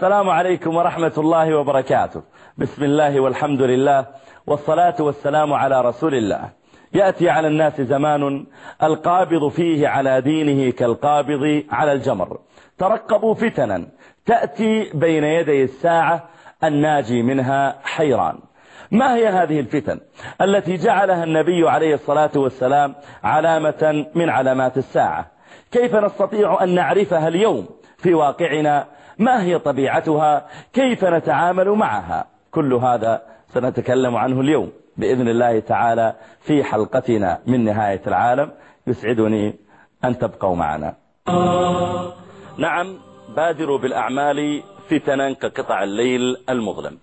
السلام عليكم ورحمة الله وبركاته. بسم الله والحمد لله والصلاة والسلام على رسول الله. يأتي على الناس زمان القابض فيه على دينه كالقابض على الجمر. ترقبوا فتنا تأتي بين يدي الساعة الناجي منها حيران. ما هي هذه الفتن التي جعلها النبي عليه الصلاة والسلام علامة من علامات الساعة؟ كيف نستطيع أن نعرفها اليوم في واقعنا ما هي طبيعتها؟ كيف نتعامل معها؟ كل هذا سنتكلم عنه اليوم بإذن الله تعالى في حلقتنا من نهاية العالم. يسعدني أن تبقوا معنا. نعم بادروا بالأعمال فتنا كقطع الليل المظلم.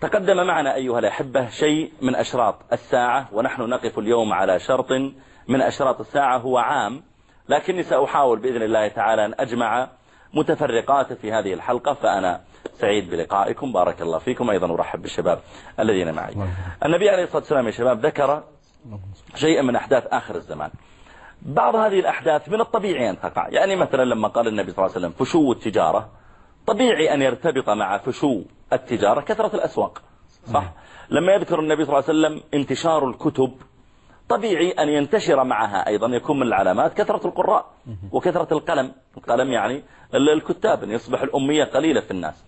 تقدم معنا أيها الأحبة شيء من أشراط الساعة ونحن نقف اليوم على شرط من أشراط الساعة هو عام لكني سأحاول بإذن الله تعالى أن أجمع متفرقات في هذه الحلقة فأنا سعيد بلقائكم. بارك الله فيكم. أيضا أرحب بالشباب الذين معي. النبي عليه الصلاة والسلام يا شباب ذكر شيئا من أحداث آخر الزمان. بعض هذه الأحداث من الطبيعي أن تقع. يعني مثلا لما قال النبي صلى الله عليه وسلم فشو التجارة طبيعي أن يرتبط مع فشو التجارة كثرة الأسواق صح؟ لما يذكر النبي صلى الله عليه وسلم انتشار الكتب طبيعي أن ينتشر معها. أيضا يكون من العلامات كثرة القراء وكثرة القلم. القلم يعني الكتاب أن يصبح الأمية قليلة في الناس.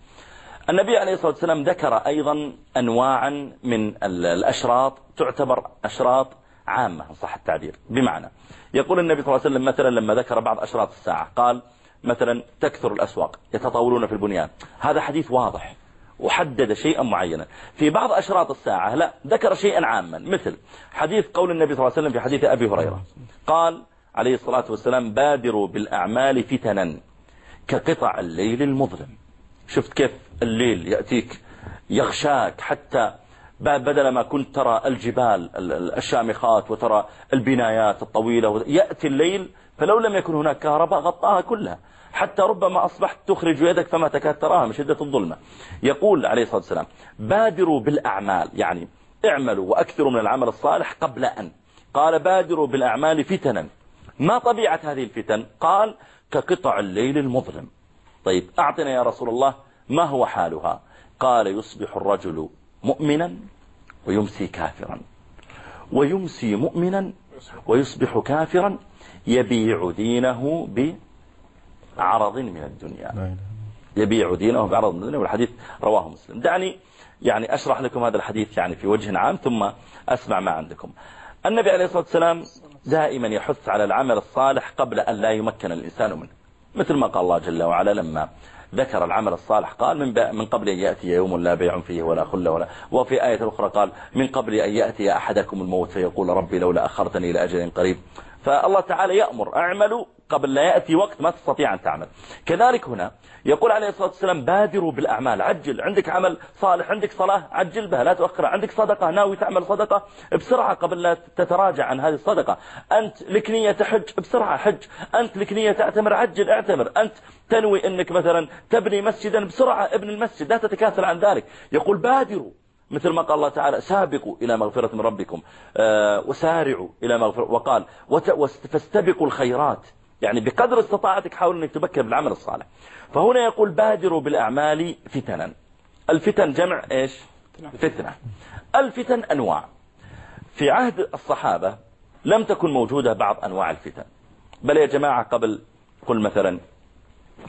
النبي عليه الصلاة والسلام ذكر أيضا أنواعا من الأشراط تعتبر أشراط عامة صح التعبير. بمعنى يقول النبي صلى الله عليه وسلم مثلا لما ذكر بعض أشراط الساعة قال مثلا تكثر الأسواق يتطاولون في البنيان. هذا حديث واضح وحدد شيئا معينا. في بعض أشراط الساعة لا ذكر شيئا عاما. مثل حديث قول النبي صلى الله عليه وسلم في حديث أبي هريرة قال عليه الصلاة والسلام بادروا بالأعمال فتنا. كقطع الليل المظلم. شفت كيف الليل يأتيك يغشاك حتى بدل ما كنت ترى الجبال الشامخات وترى البنايات الطويلة يأتي الليل فلو لم يكن هناك كهرباء غطاها كلها. حتى ربما أصبحت تخرج يدك فما تكاد تراها من شدة الظلمة. يقول عليه الصلاة والسلام بادروا بالأعمال. يعني اعملوا وأكثروا من العمل الصالح قبل أن. قال بادروا بالأعمال فتنا. ما طبيعة هذه الفتن؟ قال كقطع الليل المظلم. طيب أعطنا يا رسول الله ما هو حالها؟ قال يصبح الرجل مؤمنا ويمسي كافرا. ويمسي مؤمنا ويصبح كافرا يبيع دينه بعرض من الدنيا. يبيع دينه بعرض من الدنيا والحديث رواه مسلم. دعني يعني أشرح لكم هذا الحديث يعني في وجه عام ثم أسمع ما عندكم. النبي عليه الصلاة والسلام دائما يحث على العمل الصالح قبل أن لا يمكن الإنسان منه. مثل ما قال الله جل وعلا لما ذكر العمل الصالح قال من من قبل أن يأتي يوم لا بيع فيه ولا خل ولا وفي آية أخرى قال من قبل أن يأتي أحدكم الموت فيقول ربي لولا أخرتني إلى أجل قريب. فالله تعالى يأمر. أعملوا قبل لا يأتي وقت ما تستطيع أن تعمل. كذلك هنا يقول عليه الصلاة والسلام بادروا بالأعمال. عجل. عندك عمل صالح عندك صلاة عجل بها لا تؤخر عندك صدقة ناوي تعمل صدقة بسرعة قبل لا تتراجع عن هذه الصدقة. أنت لك نية حج بسرعة حج. أنت لك نية تعتمر عجل اعتمر. أنت تنوي أنك مثلا تبني مسجدا بسرعة ابن المسجد. لا تتكاثر عن ذلك. يقول بادروا. مثل ما قال الله تعالى سابقوا إلى مغفرة من ربكم. آه، وسارعوا إلى مغفرة. وقال فاستبقوا الخيرات. يعني بقدر استطاعتك حاول أنك تبكر بالعمل الصالح. فهنا يقول بادروا بالأعمال فتنا. الفتن جمع إيش؟ فتنة. الفتن أنواع. في عهد الصحابة لم تكن موجودة بعض أنواع الفتن. بل يا جماعة قبل قل مثلا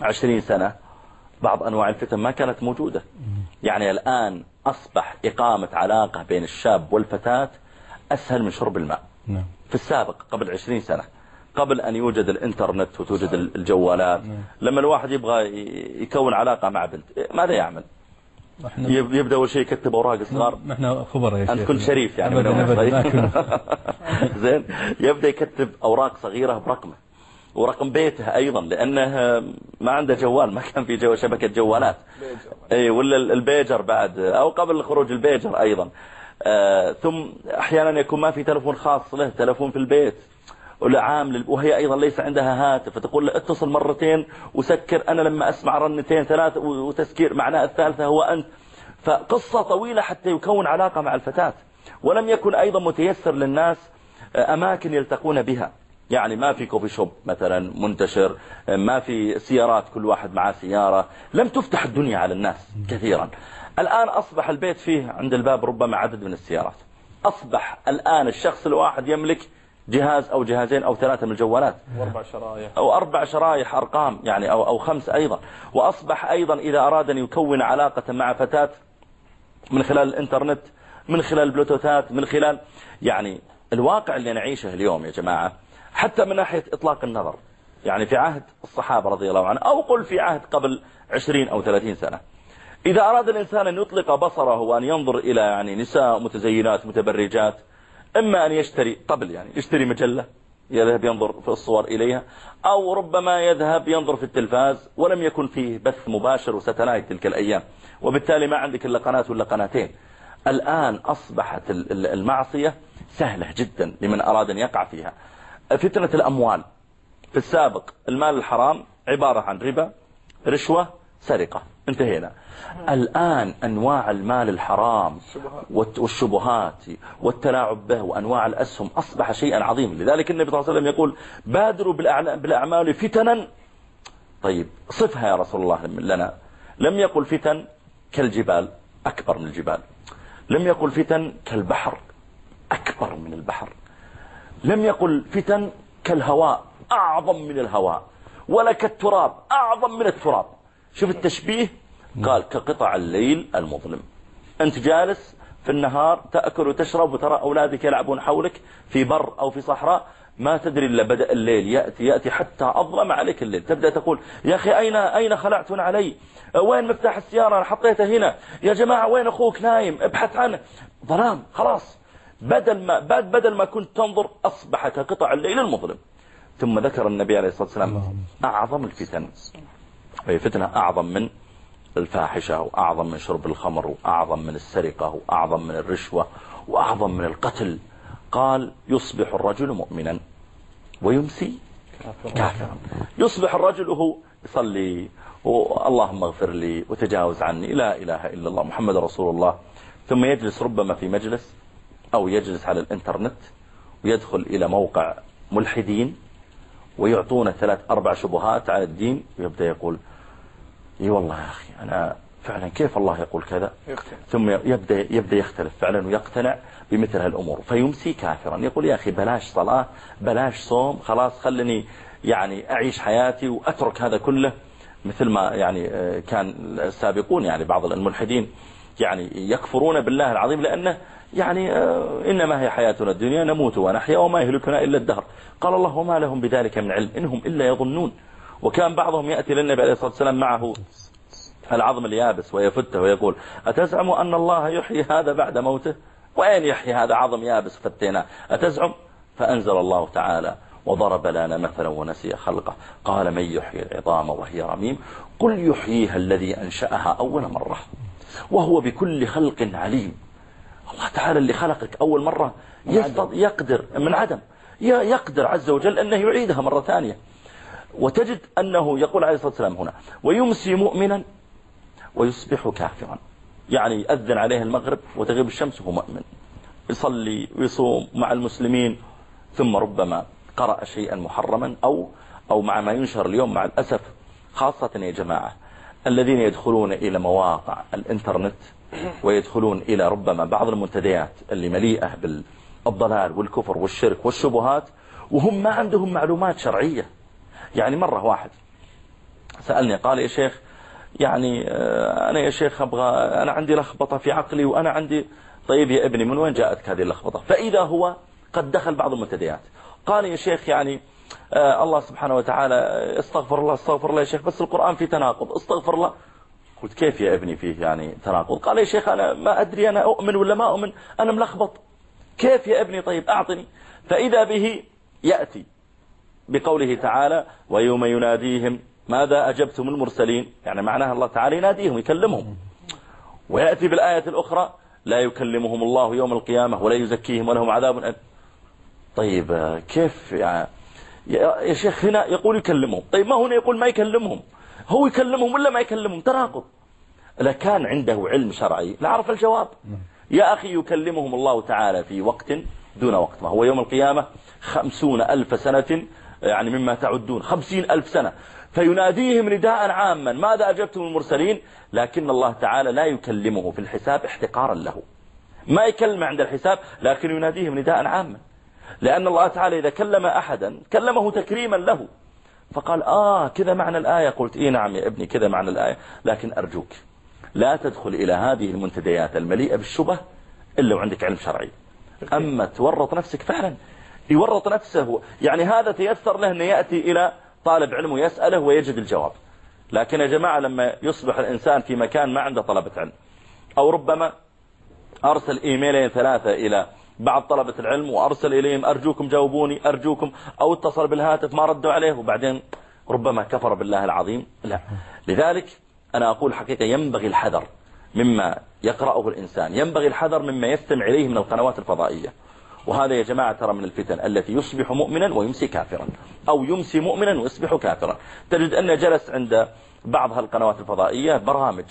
عشرين سنة بعض أنواع الفتن ما كانت موجودة. يعني الآن أصبح إقامة علاقة بين الشاب والفتاة أسهل من شرب الماء. نعم. في السابق قبل عشرين سنة قبل أن يوجد الإنترنت وتوجد الجوالات. نعم. لما الواحد يبغى يكون علاقة مع بنت ماذا يعمل؟ يبدأ أول شيء يكتب أوراق صغار نعم، نحن خبر يا شيخ. أن تكون شريف يعني أبدا أبدا طيب. زين. يبدأ يكتب أوراق صغيرة برقمة. ورقم بيتها أيضا لأنه ما عنده جوال ما كان في جو شبكة جوالات. اي ولا البيجر بعد أو قبل خروج البيجر أيضا. آه، ثم أحيانا يكون ما في تلفون خاص له تلفون في البيت. ولا عامل وهي أيضا ليس عندها هاتف. فتقول له اتصل مرتين وسكر أنا لما أسمع رنتين ثلاث وتسكير معناه الثالثة هو أنت. فقصة طويلة حتى يكون علاقة مع الفتاة. ولم يكن أيضا متيسر للناس آه، أماكن يلتقون بها. يعني ما في كوفي شوب مثلا منتشر ما في سيارات كل واحد معاه سيارة لم تفتح الدنيا على الناس كثيرا. الآن أصبح البيت فيه عند الباب ربما عدد من السيارات. أصبح الآن الشخص الواحد يملك جهاز أو جهازين أو ثلاثة من الجوالات. وأربع شرايح. أو أربع شرايح أرقام يعني أو, أو خمس أيضا. وأصبح أيضا إذا أراد أن يكون علاقة مع فتاة من خلال الإنترنت من خلال البلوتوثات من خلال يعني الواقع اللي نعيشه اليوم يا جماعة. حتى من ناحية إطلاق النظر. يعني في عهد الصحابة رضي الله عنه أو قل في عهد قبل عشرين أو ثلاثين سنة. إذا أراد الإنسان أن يطلق بصره وأن ينظر إلى يعني نساء متزينات متبرجات إما أن يشتري قبل يعني يشتري مجلة يذهب ينظر في الصور إليها أو ربما يذهب ينظر في التلفاز ولم يكن فيه بث مباشر وستلايت تلك الأيام. وبالتالي ما عندك إلا قناة ولا قناتين. الآن أصبحت المعصية سهلة جدا لمن أراد أن يقع فيها. فتنة الأموال. في السابق المال الحرام عبارة عن ربا رشوة سرقة. انتهينا. الآن أنواع المال الحرام والشبهات والتلاعب به وأنواع الأسهم أصبح شيئا عظيما. لذلك النبي صلى الله عليه وسلم يقول بادروا بالأعمال فتنا. طيب صفها يا رسول الله لنا. لم يقل فتن كالجبال أكبر من الجبال. لم يقل فتن كالبحر أكبر من البحر. لم يقل فتن كالهواء أعظم من الهواء ولا كالتراب أعظم من التراب. شوف التشبيه قال كقطع الليل المظلم. أنت جالس في النهار تأكل وتشرب وترى أولادك يلعبون حولك في بر أو في صحراء ما تدري إلا بدأ الليل يأتي يأتي حتى أظلم عليك الليل. تبدأ تقول يا أخي أين, أين خلعت علي؟ وين مفتاح السيارة؟ أنا حطيته هنا. يا جماعة وين أخوك نايم؟ ابحث عنه. ظلام خلاص. بدل ما بدل ما كنت تنظر أصبح كقطع الليل المظلم. ثم ذكر النبي عليه الصلاة والسلام أعظم الفتن. أي فتنة أعظم من الفاحشة وأعظم من شرب الخمر وأعظم من السرقة وأعظم من الرشوة وأعظم من القتل. قال يصبح الرجل مؤمنا ويمسي كافرا. يصبح الرجل هو يصلي اللهم اغفر لي وتجاوز عني لا إله إلا الله محمد رسول الله. ثم يجلس ربما في مجلس أو يجلس على الإنترنت ويدخل إلى موقع ملحدين ويعطونا ثلاث أربع شبهات على الدين ويبدأ يقول إي والله يا أخي أنا فعلا كيف الله يقول كذا؟ يختلف. ثم يبدأ, يبدأ يختلف فعلا ويقتنع بمثل هالأمور. فيمسي كافرا. يقول يا أخي بلاش صلاة بلاش صوم خلاص خلني يعني أعيش حياتي وأترك هذا كله. مثل ما يعني آه، كان السابقون يعني بعض الملحدين يعني يكفرون بالله العظيم لأنه يعني آه، إنما هي حياتنا الدنيا نموت ونحيا وما يهلكنا إلا الدهر. قال الله وما لهم بذلك من علم إنهم إلا يظنون. وكان بعضهم يأتي للنبي عليه الصلاة والسلام معه العظم اليابس ويفته ويقول أتزعم أن الله يحيي هذا بعد موته؟ وأين يحيي هذا عظم يابس فتيناه أتزعم؟ فأنزل الله تعالى وضرب لنا مثلا ونسي خلقه. قال من يحيي العظام وهي رميم؟ قل يحييها الذي أنشأها أول مرة. وهو بكل خلق عليم. الله تعالى اللي خلقك أول مرة يقدر من عدم. يقدر عز وجل أنه يعيدها مرة ثانية. وتجد أنه يقول عليه الصلاة والسلام هنا ويمسي مؤمنا ويصبح كافرا. يعني يأذن عليه المغرب وتغيب الشمس وهو مؤمن. يصلي ويصوم مع المسلمين ثم ربما قرأ شيئا محرما أو أو مع ما ينشر اليوم مع الأسف. خاصة يا جماعة الذين يدخلون إلى مواقع الإنترنت ويدخلون إلى ربما بعض المنتديات اللي مليئة بالضلال والكفر والشرك والشبهات وهم ما عندهم معلومات شرعية. يعني مرة واحد سألني قال يا شيخ يعني آه، أنا يا شيخ أبغى أنا عندي لخبطة في عقلي وأنا عندي طيب يا ابني من وين جاءتك هذه اللخبطة؟ فإذا هو قد دخل بعض المنتديات. قال يا شيخ يعني آه، الله سبحانه وتعالى استغفر الله استغفر الله يا شيخ بس القرآن في تناقض. استغفر الله. قلت كيف يا ابني فيه يعني تناقض؟ قال يا شيخ أنا ما أدري أنا أؤمن ولا ما أؤمن؟ أنا ملخبط. كيف يا ابني؟ طيب أعطني. فإذا به يأتي بقوله تعالى ويوم يناديهم ماذا أجبتم المرسلين؟ يعني معناها الله تعالى يناديهم يكلمهم. ويأتي بالآية الأخرى لا يكلمهم الله يوم القيامة ولا يزكيهم ولهم عذاب طيب آه، كيف؟ يعني يا شيخ هنا يقول يكلمهم. طيب ما هنا يقول ما يكلمهم؟ هو يكلمهم ولا ما يكلمهم؟ تناقض. لكان عنده علم شرعي لعرف الجواب. نعم. يا أخي يكلمهم الله تعالى في وقت دون وقت. ما هو يوم القيامة؟ خمسون ألف سنة يعني مما تعدون. خمسين ألف سنة. فيناديهم نداء عاما. ماذا أجبتم المرسلين؟ لكن الله تعالى لا يكلمه في الحساب احتقارا له. ما يكلم عند الحساب لكن يناديهم نداء عاما. لأن الله تعالى إذا كلم أحدا كلمه تكريما له. فقال آه كذا معنى الآية. قلت إيه نعم يا ابني كذا معنى الآية. لكن أرجوك لا تدخل إلى هذه المنتديات المليئة بالشبه إلا وعندك علم شرعي. أما تورط نفسك فعلا. يورط نفسه يعني هذا تيسر له أنه يأتي إلى طالب علم ويسأله ويجد الجواب. لكن يا جماعة لما يصبح الإنسان في مكان ما عنده طلبة علم أو ربما أرسل إيميلين ثلاثة إلى بعض طلبة العلم وأرسل إليهم أرجوكم جاوبوني أرجوكم أو اتصل بالهاتف ما ردوا عليه وبعدين ربما كفر بالله العظيم. لا. لذلك أنا أقول حقيقة ينبغي الحذر مما يقرأه الإنسان ينبغي الحذر مما يستمع إليه من القنوات الفضائية. وهذا يا جماعة ترى من الفتن التي يصبح مؤمنا ويمسي كافرا أو يمسي مؤمنا ويصبح كافرا. تجد أنه جلس عند بعض هالقنوات الفضائية برامج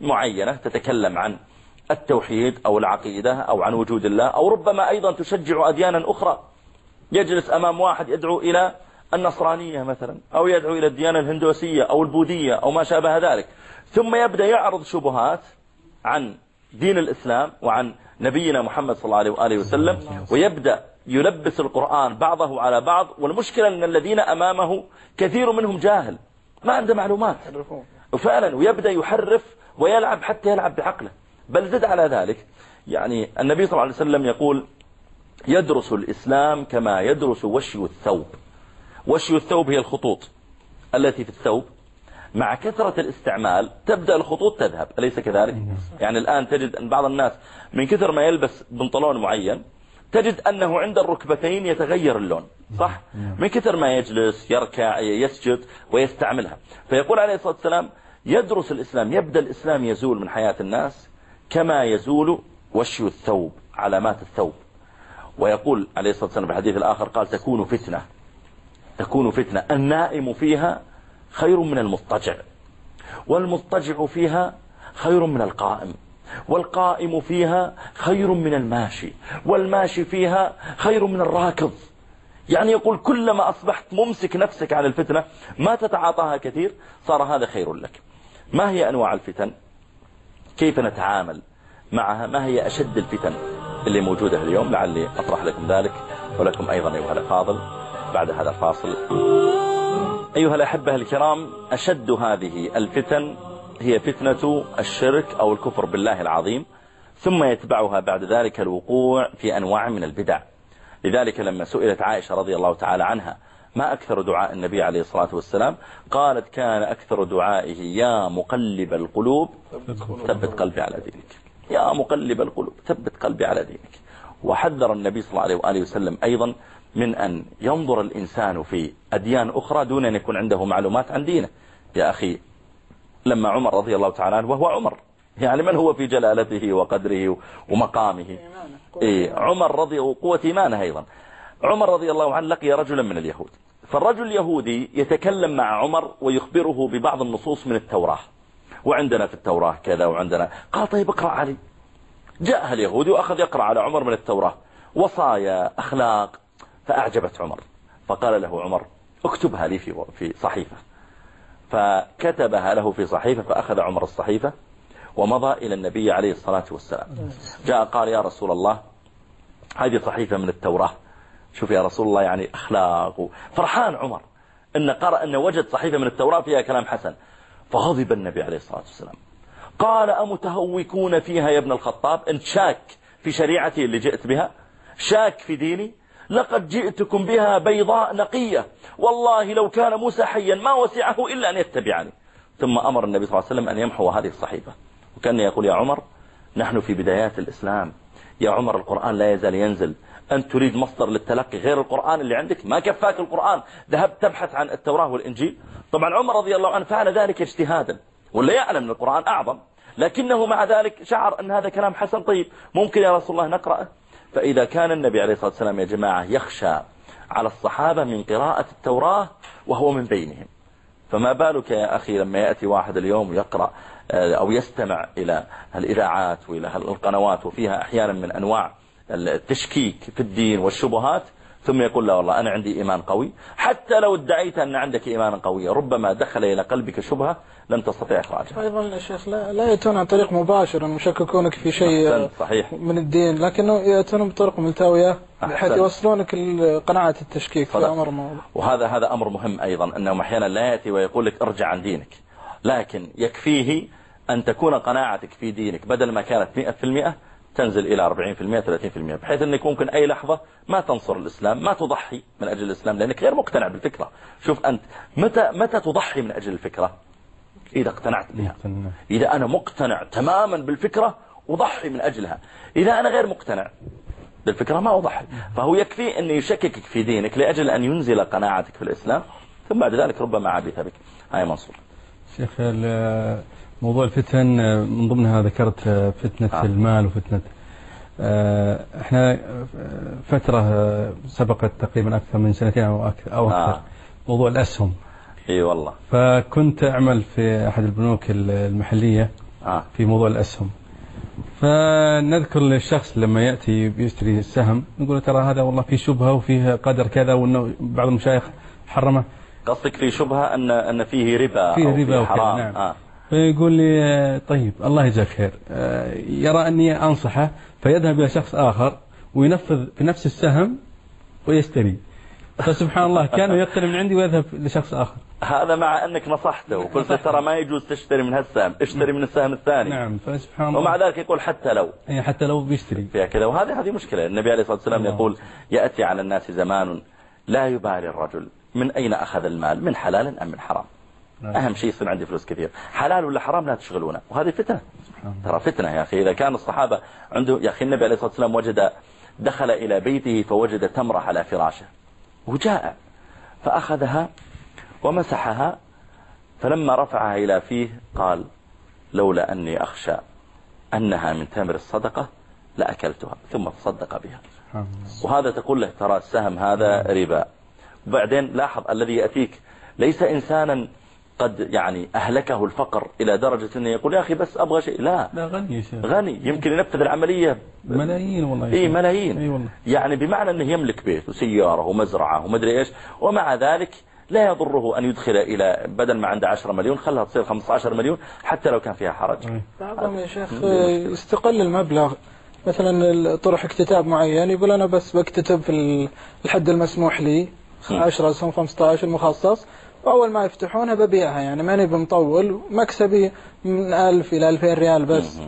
معينة تتكلم عن التوحيد أو العقيدة أو عن وجود الله أو ربما أيضا تشجع أديانا أخرى. يجلس أمام واحد يدعو إلى النصرانية مثلا أو يدعو إلى الديانة الهندوسية أو البوذية أو ما شابه ذلك. ثم يبدأ يعرض شبهات عن دين الإسلام وعن نبينا محمد صلى الله عليه وسلم ويبدأ يلبس القرآن بعضه على بعض. والمشكلة أن الذين أمامه كثير منهم جاهل. ما عنده معلومات. فعلا ويبدأ يحرف ويلعب حتى يلعب بعقله. بل زد على ذلك. يعني النبي صلى الله عليه وسلم يقول يدرس الإسلام كما يدرس وشي الثوب. وشي الثوب هي الخطوط التي في الثوب. مع كثرة الاستعمال تبدأ الخطوط تذهب. أليس كذلك؟ يعني الآن تجد أن بعض الناس من كثر ما يلبس بنطلون معين تجد أنه عند الركبتين يتغير اللون صح؟ من كثر ما يجلس يركع يسجد ويستعملها. فيقول عليه الصلاة والسلام يدرس الإسلام يبدأ الإسلام يزول من حياة الناس. كما يزول وشي الثوب علامات الثوب. ويقول عليه الصلاة والسلام في الحديث الآخر قال تكون فتنة تكون فتنة. النائم فيها خير من المضطجع والمضطجع فيها خير من القائم والقائم فيها خير من الماشي والماشي فيها خير من الراكض. يعني يقول كلما أصبحت ممسك نفسك عن الفتنة ما تتعاطاها كثير صار هذا خير لك. ما هي أنواع الفتن؟ كيف نتعامل معها؟ ما هي أشد الفتن اللي موجودة اليوم؟ لعلي أطرح لكم ذلك ولكم أيضا أيها الأفاضل بعد هذا الفاصل. أيها الأحبة الكرام أشد هذه الفتن هي فتنة الشرك أو الكفر بالله العظيم ثم يتبعها بعد ذلك الوقوع في أنواع من البدع. لذلك لما سئلت عائشة رضي الله تعالى عنها ما أكثر دعاء النبي عليه الصلاة والسلام؟ قالت كان أكثر دعائه يا مقلب القلوب ثبت قلبي على دينك. يا مقلب القلوب ثبت قلبي على دينك. وحذر النبي صلى الله عليه وآله وسلم أيضا من أن ينظر الإنسان في أديان أخرى دون أن يكون عنده معلومات عن دينه. يا أخي لما عمر رضي الله تعالى عنه وهو عمر. يعني من هو في جلالته وقدره ومقامه؟ إيه عمر رضي وقوة إيمانه أيضا. عمر رضي الله عنه لقي رجلا من اليهود. فالرجل اليهودي يتكلم مع عمر ويخبره ببعض النصوص من التوراة. وعندنا في التوراة كذا وعندنا. قال طيب اقرأ علي. جاءها اليهودي وأخذ يقرأ على عمر من التوراة. وصايا أخلاق. فأعجبت عمر. فقال له عمر اكتبها لي في في صحيفة. فكتبها له في صحيفة فأخذ عمر الصحيفة ومضى إلى النبي عليه الصلاة والسلام. جاء قال يا رسول الله هذه صحيفة من التوراة. شوف يا رسول الله يعني أخلاقه فرحان عمر أن قرأ أن وجد صحيفة من التوراة فيها كلام حسن. فغضب النبي عليه الصلاة والسلام. قال أمتهوكون فيها يا ابن الخطاب؟ أنت شاك في شريعتي اللي جئت بها شاك في ديني لقد جئتكم بها بيضاء نقية. والله لو كان موسى حيا ما وسعه إلا أن يتبعني. ثم أمر النبي صلى الله عليه وسلم أن يمحو هذه الصحيفة. وكأن يقول يا عمر نحن في بدايات الإسلام. يا عمر القرآن لا يزال ينزل. أن تريد مصدر للتلقي غير القرآن اللي عندك؟ ما كفاك القرآن. ذهبت تبحث عن التوراة والإنجيل. طبعا عمر رضي الله عنه فعل ذلك اجتهادا. ولا يعلم أن القرآن أعظم. لكنه مع ذلك شعر أن هذا كلام حسن. طيب ممكن يا رسول الله نقرأه؟ فإذا كان النبي عليه الصلاة والسلام يا جماعة يخشى على الصحابة من قراءة التوراة وهو من بينهم. فما بالك يا أخي لما يأتي واحد اليوم يقرأ آه، أو يستمع إلى الإذاعات وإلى القنوات وفيها أحيانا من أنواع التشكيك في الدين والشبهات ثم يقول لا والله أنا عندي إيمان قوي حتى لو ادعيت أن عندك إيمانا قوي ربما دخل إلى قلبك شبهة لم تستطيع إخراجها. أيضا يا شيخ لا, لا يأتون عن طريق مباشر مشككونك في شيء صحيح. من الدين لكنه يأتون بطرق ملتوية بحيث يوصلونك لقناعة التشكيك في أمر وهذا هذا أمر مهم أيضا أنه أحيانا لا يأتي ويقول لك ارجع عن دينك لكن يكفيه أن تكون قناعتك في دينك بدل ما كانت 100% تنزل إلى 40% 30% بحيث أنك ممكن أي لحظة ما تنصر الإسلام ما تضحي من أجل الإسلام لأنك غير مقتنع بالفكرة. شوف أنت متى, متى تضحي من أجل الفكرة؟ إذا اقتنعت بها. إذا أنا مقتنع تماما بالفكرة أضحي من أجلها. إذا أنا غير مقتنع بالفكرة ما أضحي. فهو يكفي أن يشككك في دينك لأجل أن ينزل قناعتك في الإسلام ثم بعد ذلك ربما عبث بك. هاي منصور. شيخ موضوع الفتن آه، من ضمنها ذكرت آه، فتنة آه. المال وفتنة آه، إحنا فترة سبقت تقريبا أكثر من سنتين أو أكثر, أو أكثر آه. موضوع الأسهم إي والله فكنت أعمل في أحد البنوك المحلية آه. في موضوع الأسهم فنذكر للشخص لما يأتي بيشتري السهم نقول ترى هذا والله في شبهة وفيه قدر كذا وأنه بعض المشايخ حرمه قصدك في شبهة أن أن فيه ربا فيه أو ربا فيه حرام نعم. آه. فيقول لي طيب الله يجزاك خير. آه، يرى أني أنصحه فيذهب إلى شخص آخر وينفذ في نفس السهم ويشتري. فسبحان الله كان يقترب من عندي ويذهب لشخص آخر. هذا مع أنك نصحته وقلت ترى ما يجوز تشتري من هالسهم اشتري من السهم الثاني. نعم فسبحان الله. ومع ذلك يقول حتى لو. اي حتى لو بيشتري. فيها كذا. وهذه هذه مشكلة. النبي عليه الصلاة والسلام يقول يأتي على الناس زمان لا يبالي الرجل. من أين أخذ المال؟ من حلال أم من حرام؟ نعم. أهم شيء يصير عندي فلوس كثير. حلال ولا حرام لا تشغلونه. وهذه فتنة. نعم. ترى فتنة يا أخي. إذا كان الصحابة عنده يا أخي النبي عليه الصلاة والسلام وجد دخل إلى بيته فوجد تمرة على فراشه. وجاء. فأخذها ومسحها. فلما رفعها إلى فيه قال لولا أني أخشى أنها من تمر الصدقة لأكلتها. ثم تصدق بها. نعم. وهذا تقول له ترى السهم هذا ربا. وبعدين لاحظ الذي يأتيك ليس إنسانا قد يعني أهلكه الفقر إلى درجة أنه يقول يا أخي بس أبغى شيء. لا. لا غني غني. يمكن ينفذ العملية. ملايين والله إيه ملايين. أي والله. يعني بمعنى أنه يملك بيت وسيارة ومزرعة ومدري إيش. ومع ذلك لا يضره أن يدخل إلى بدل ما عنده 10 مليون خلها تصير 15 مليون حتى لو كان فيها حرج. إيه. بعضهم يا شيخ يستقل المبلغ. مثلا طرح اكتتاب معين يقول أنا بس بكتتب في الحد المسموح لي 10 أسهم 15 المخصص فأول ما يفتحونها ببيعها يعني ماني بمطول مكسبي من 1000 إلى 2000 ريال بس.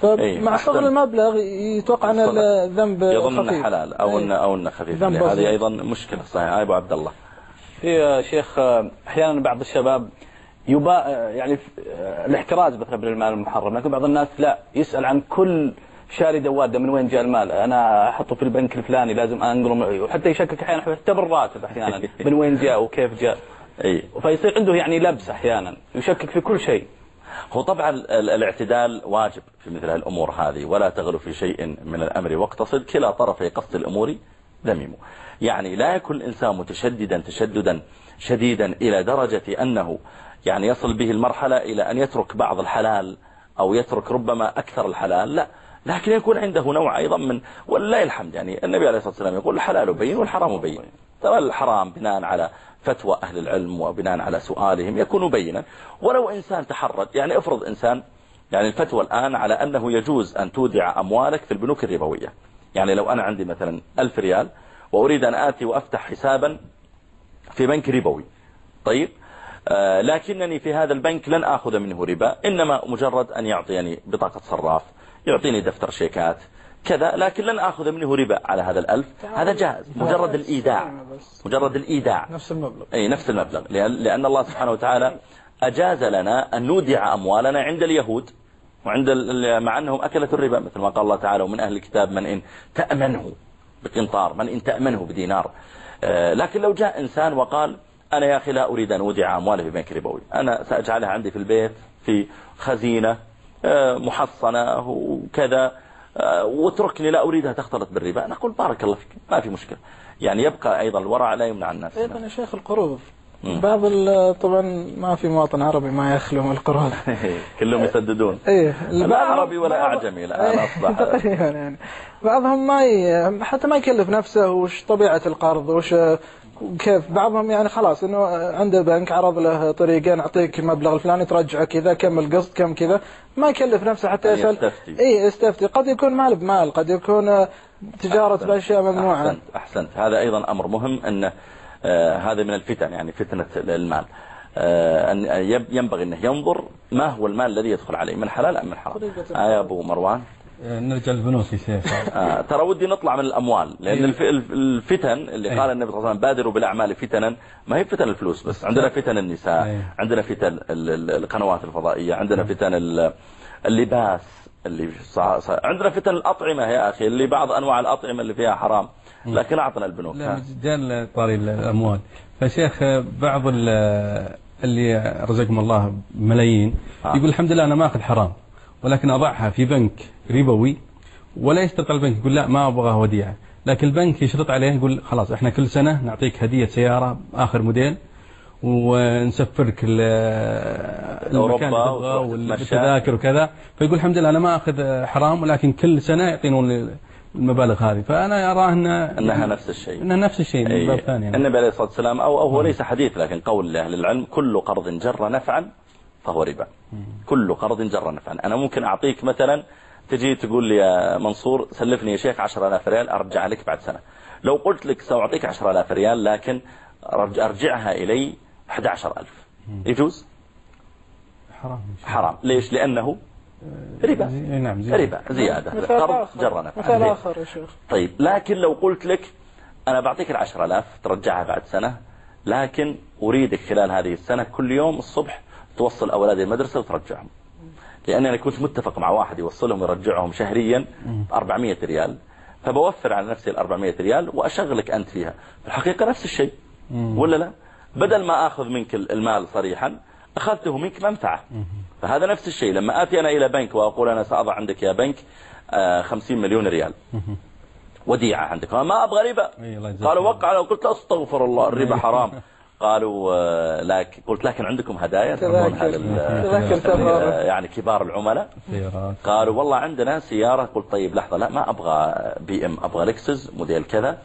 فمع إيه، صغر المبلغ يتوقع ان الذنب يظن إنه حلال أو انه أو إنه خفيف. هذه أيضا مشكلة صحيح. أبو عبد الله. في شيخ أحيانا بعض الشباب يبا يعني الاحتراز مثلا بالمال المحرم لكن بعض الناس لا. يسأل عن كل شاري دواده من وين جاء المال. أنا أحطه في البنك الفلاني لازم أنقله وحتى يشكك أحيانا حتى بالراتب أحيانا من وين جاء وكيف جاء. أي. فيصير عنده يعني لبس أحيانا يشكك في كل شيء. هو طبعا الاعتدال واجب في مثل الأمور هذه ولا تغلو في شيء من الأمر واقتصد كلا طرفي قصد الأمور ذميم يعني لا يكون الإنسان متشددا تشددا شديدا إلى درجة أنه يعني يصل به المرحلة إلى أن يترك بعض الحلال أو يترك ربما أكثر الحلال لا. لكن يكون عنده نوع أيضا من ولله الحمد يعني النبي عليه الصلاة والسلام يقول الحلال بين والحرام بين. ترى الحرام بناء على فتوى أهل العلم وبناء على سؤالهم يكون بينا. ولو إنسان تحرد يعني افرض إنسان يعني الفتوى الآن على أنه يجوز أن تودع أموالك في البنوك الربوية. يعني لو أنا عندي مثلا ألف ريال وأريد أن آتي وأفتح حسابا في بنك ربوي. طيب آه، لكنني في هذا البنك لن أخذ منه ربا إنما مجرد أن يعطيني بطاقة صراف يعطيني دفتر شيكات كذا لكن لن أخذ منه ربا على هذا الألف. هذا جاهز مجرد الإيداع. مجرد الإيداع. نفس المبلغ. أي نفس المبلغ. لأن الله سبحانه وتعالى أجاز لنا أن نودع أموالنا عند اليهود وعند مع أنهم أكلت الربا مثل ما قال الله تعالى ومن أهل الكتاب من إن تأمنه بقنطار من إن تأمنه بدينار. آه، لكن لو جاء إنسان وقال أنا يا أخي لا أريد أن أودع أموالي في بنك ربوي. أنا سأجعلها عندي في البيت في خزينة آه، محصنة وكذا. آه، واتركني لا أريدها تختلط بالربا. نقول بارك الله فيك ما في مشكلة. يعني يبقى أيضا الورع لا يمنع الناس. أيضا يا شيخ القروض. باب طبعا ما في مواطن عربي ما يخلو من القرون إيه، كلهم إيه. يسددون. إيه لا عربي ولا أعجمي الان إيه. أصبح. تقريبا يعني. بعضهم ما ي... حتى ما يكلف نفسه وش طبيعة القرض وش كيف. بعضهم يعني خلاص إنه عنده بنك عرض له طريقه نعطيك مبلغ الفلاني ترجعه كذا كم القسط كم كذا. ما يكلف نفسه حتى يعني يسأل. يستفتي. اي يستفتي. قد يكون مال بمال قد يكون تجارة أحسنت. بأشياء ممنوعة. أحسنت أحسنت. هذا أيضا أمر مهم أنه آه، هذا من الفتن يعني فتنة المال. آه، أن ينبغي أنه ينظر ما هو المال الذي يدخل عليه من حلال أم من حرام آه يا أبو مروان. آه، نرجع البنوس يا شيخ ترى ودي نطلع من الأموال لأن إيه. الفتن اللي إيه. قال النبي صلى الله عليه وسلم بادروا بالأعمال فتنا ما هي فتن الفلوس بس إيه. عندنا فتن النساء عندنا فتن القنوات الفضائية عندنا فتن اللباس اللي صح صح عندنا فتن الأطعمة يا أخي اللي بعض أنواع الأطعمة اللي فيها حرام. لكن أعطنا البنوك لا مجدان طاري الأموال. فشيخ بعض اللي رزقهم الله ملايين آه. يقول الحمد لله أنا ما أخذ حرام ولكن أضعها في بنك ربوي ولا يشترط البنك يقول لا ما أبغى وديعة. لكن البنك يشرط عليه يقول خلاص إحنا كل سنة نعطيك هدية سيارة آخر موديل ونسفرك للمكان اللي والتذاكر وكذا. فيقول الحمد لله أنا ما أخذ حرام ولكن كل سنة يعطينون المبالغ هذه. فأنا اراه أن إنها نفس الشيء. إنها نفس الشيء من باب ثاني. النبي عليه الصلاة والسلام أو هو نعم. ليس حديث لكن قول لأهل العلم كل قرض جر نفعا فهو ربا. كل قرض جر نفعا. أنا ممكن أعطيك مثلا تجي تقول لي يا منصور سلفني يا شيخ 10000 ريال أرجع لك بعد سنة. لو قلت لك سأعطيك 10000 ريال لكن أرجعها إلي 11000 يجوز؟ حرام. حرام. ليش؟ لأنه ربا. نعم ربا زيادة. قرض جرنا. مثال آخر يا شيخ. طيب لكن لو قلت لك أنا بعطيك العشر ألاف ترجعها بعد سنة لكن أريدك خلال هذه السنة كل يوم الصبح توصل أولادي المدرسة وترجعهم. لأن أنا كنت متفق مع واحد يوصلهم ويرجعهم شهريا 400 ريال. فبوفر على نفسي ال 400 ريال وأشغلك أنت فيها. في الحقيقة نفس الشيء. ولا لا؟ بدل ما أخذ منك المال صريحا أخذته منك منفعة. فهذا نفس الشيء. لما آتي أنا إلى بنك وأقول أنا سأضع عندك يا بنك آه، خمسين مليون ريال. وديعة عندك. ما أبغى ربا. قالوا وقع وقلت قلت أستغفر الله الربا حرام. قالوا آه، لك قلت لكن عندكم هدايا؟ يعني, يعني كبار العملاء. قالوا والله عندنا سيارة. قلت طيب لحظة لا ما أبغى بي إم أبغى لكسز موديل كذا.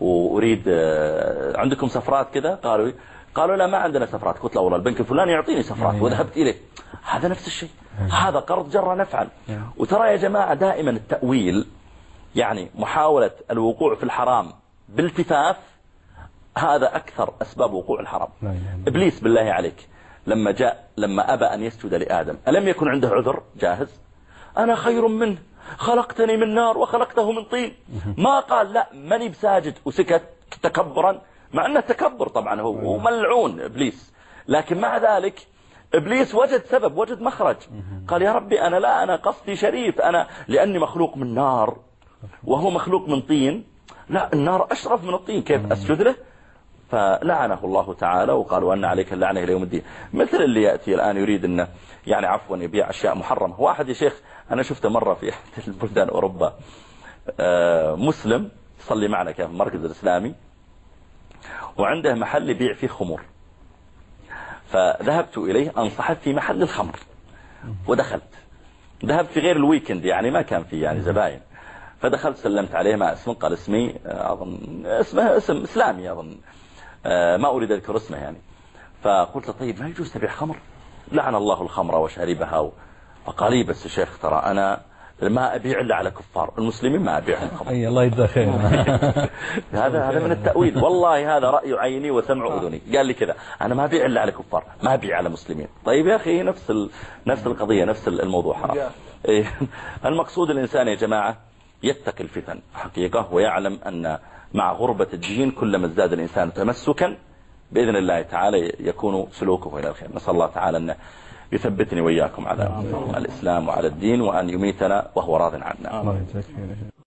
وأريد آه، عندكم سفرات كذا؟ قالوا قالوا لا ما عندنا سفرات. قلت له والله البنك الفلاني يعطيني سفرات. وذهبت إليه. هذا نفس الشيء. هذا قرض جرى نفعا. وترى يا جماعة دائما التأويل يعني محاولة الوقوع في الحرام بالتفاف هذا أكثر أسباب وقوع الحرام. إبليس بالله عليك لما جاء لما أبى أن يسجد لآدم ألم يكن عنده عذر؟ جاهز. أنا خير منه. خلقتني من نار وخلقته من طين. ما قال لا من بساجد. وسكت تكبرا. مع أنه تكبر طبعا هو ملعون إبليس. لكن مع ذلك إبليس وجد سبب وجد مخرج. قال يا ربي أنا لا أنا قصدي شريف أنا لأني مخلوق من نار وهو مخلوق من طين. لا النار أشرف من الطين كيف أسجد له؟ فلعنه الله تعالى وقالوا أن عليك اللعنة إلى يوم الدين. مثل اللي يأتي الآن يريد أنه يعني عفوا يبيع أشياء محرمة. واحد يا شيخ أنا شفته مرة في أحد البلدان أوروبا. آه، مسلم يصلي معنا كان في المركز الإسلامي. وعنده محل بيع فيه خمور. فذهبت إليه أنصحت في محل الخمر. ودخلت. ذهبت في غير الويكند يعني ما كان فيه يعني زباين. فدخلت سلمت عليه مع اسمه قال اسمي أظن اسمه اسم إسلامي أظن. آه، ما أريد أذكر اسمه يعني. فقلت له طيب ما يجوز تبيع خمر؟ لعن الله الخمر وشاربها فقال لي بس شيخ ترى أنا يعني ما أبيع إلا على كفار المسلمين ما أبيعهم أي الله يجزاه خير. هذا هذا من التأويل. والله هذا رأي عيني وسمع أذني. قال لي كذا أنا ما أبيع إلا على كفار ما أبيع على مسلمين. طيب يا أخي نفس ال... نفس القضية نفس الموضوع. حرام إيه. المقصود الإنسان يا جماعة يتقي الفتن حقيقة ويعلم أن مع غربة الدين كلما ازداد الإنسان تمسكا بإذن الله تعالى يكون سلوكه إلى الخير. نسأل الله تعالى أن يثبتني وإياكم على الإسلام وعلى الدين وأن يميتنا وهو راض عنا.